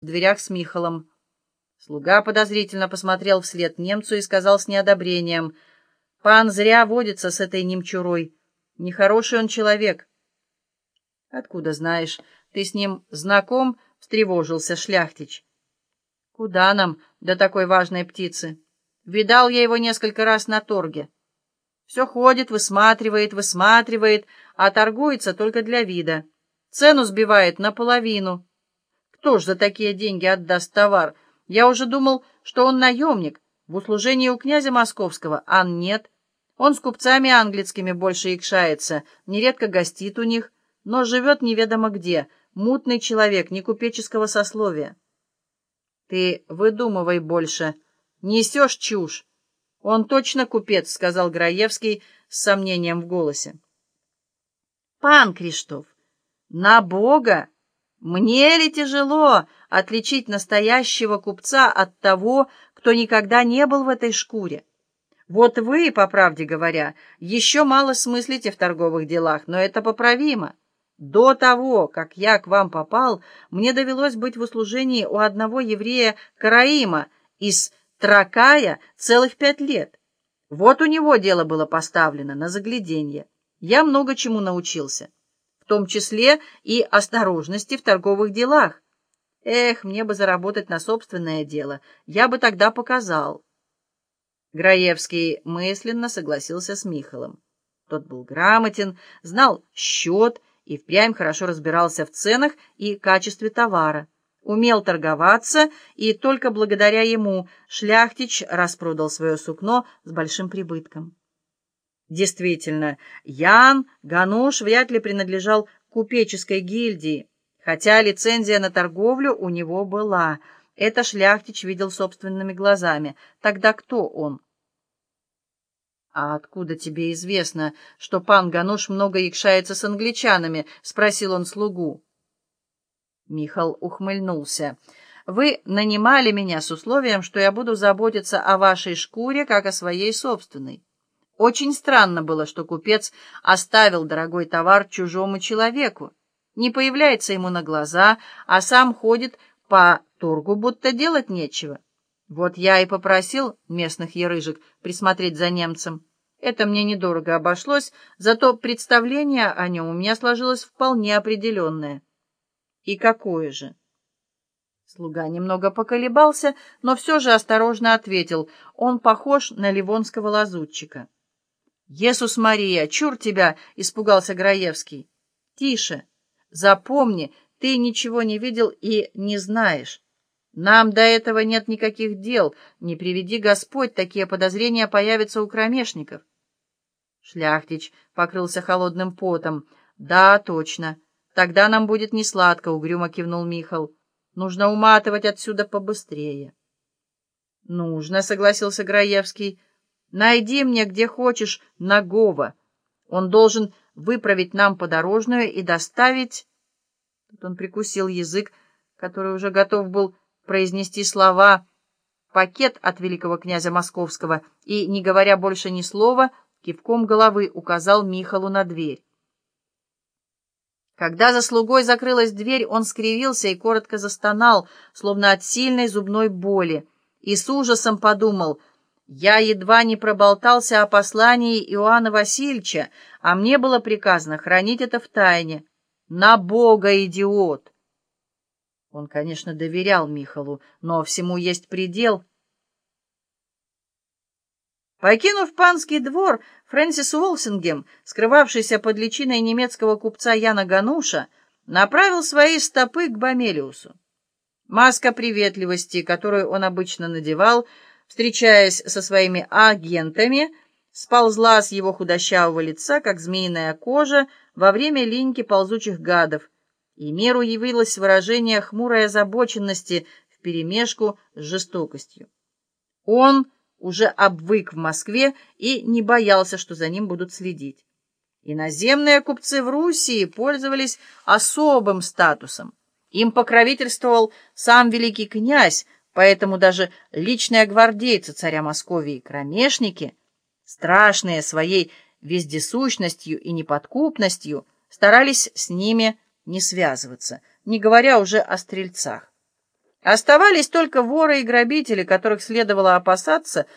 в дверях с Михалом. Слуга подозрительно посмотрел вслед немцу и сказал с неодобрением, «Пан зря водится с этой немчурой. Нехороший он человек». «Откуда знаешь? Ты с ним знаком?» — встревожился шляхтич. «Куда нам до такой важной птицы? Видал я его несколько раз на торге. Все ходит, высматривает, высматривает, а торгуется только для вида. Цену сбивает наполовину. Кто ж за такие деньги отдаст товар?» Я уже думал, что он наемник, в услужении у князя московского, а нет. Он с купцами английскими больше икшается, нередко гостит у них, но живет неведомо где, мутный человек, не купеческого сословия. Ты выдумывай больше, несешь чушь. Он точно купец, — сказал Граевский с сомнением в голосе. Пан Криштоф, на Бога! Мне ли тяжело отличить настоящего купца от того, кто никогда не был в этой шкуре? Вот вы, по правде говоря, еще мало смыслите в торговых делах, но это поправимо. До того, как я к вам попал, мне довелось быть в услужении у одного еврея Караима из Тракая целых пять лет. Вот у него дело было поставлено на загляденье. Я много чему научился том числе и осторожности в торговых делах. Эх, мне бы заработать на собственное дело, я бы тогда показал. Граевский мысленно согласился с Михалом. Тот был грамотен, знал счет и впрямь хорошо разбирался в ценах и качестве товара. Умел торговаться, и только благодаря ему шляхтич распродал свое сукно с большим прибытком. Действительно, Ян Гануш вряд ли принадлежал купеческой гильдии, хотя лицензия на торговлю у него была. Это шляхтич видел собственными глазами. Тогда кто он? — А откуда тебе известно, что пан Гануш много якшается с англичанами? — спросил он слугу. Михал ухмыльнулся. — Вы нанимали меня с условием, что я буду заботиться о вашей шкуре, как о своей собственной. Очень странно было, что купец оставил дорогой товар чужому человеку, не появляется ему на глаза, а сам ходит по торгу, будто делать нечего. Вот я и попросил местных ерыжек присмотреть за немцем. Это мне недорого обошлось, зато представление о нем у меня сложилось вполне определенное. И какое же? Слуга немного поколебался, но все же осторожно ответил. Он похож на ливонского лазутчика. «Есус Мария, чур тебя!» — испугался Граевский. «Тише! Запомни, ты ничего не видел и не знаешь. Нам до этого нет никаких дел. Не приведи Господь, такие подозрения появятся у кромешников». Шляхтич покрылся холодным потом. «Да, точно. Тогда нам будет несладко», — угрюмо кивнул Михал. «Нужно уматывать отсюда побыстрее». «Нужно», — согласился Граевский. Найди мне, где хочешь, Нагова. Он должен выправить нам подорожную и доставить...» Тут он прикусил язык, который уже готов был произнести слова «пакет от великого князя Московского» и, не говоря больше ни слова, кивком головы указал Михалу на дверь. Когда за слугой закрылась дверь, он скривился и коротко застонал, словно от сильной зубной боли, и с ужасом подумал — я едва не проболтался о послании Иоанна Васильевича, а мне было приказано хранить это в тайне. На Бога, идиот! Он, конечно, доверял Михалу, но всему есть предел. Покинув панский двор, Фрэнсис Уолсингем, скрывавшийся под личиной немецкого купца Яна Гануша, направил свои стопы к Бомелиусу. Маска приветливости, которую он обычно надевал, — встречаясь со своими агентами, сползла с его худощавого лица, как змеиная кожа во время линьки ползучих гадов, и миру явилось выражение хмурой озабоченности вперемешку с жестокостью. Он уже обвык в Москве и не боялся, что за ним будут следить. Иноземные купцы в Руси пользовались особым статусом. Им покровительствовал сам великий князь, Поэтому даже личные гвардейцы царя Московии, кромешники, страшные своей вездесущностью и неподкупностью, старались с ними не связываться, не говоря уже о стрельцах. Оставались только воры и грабители, которых следовало опасаться,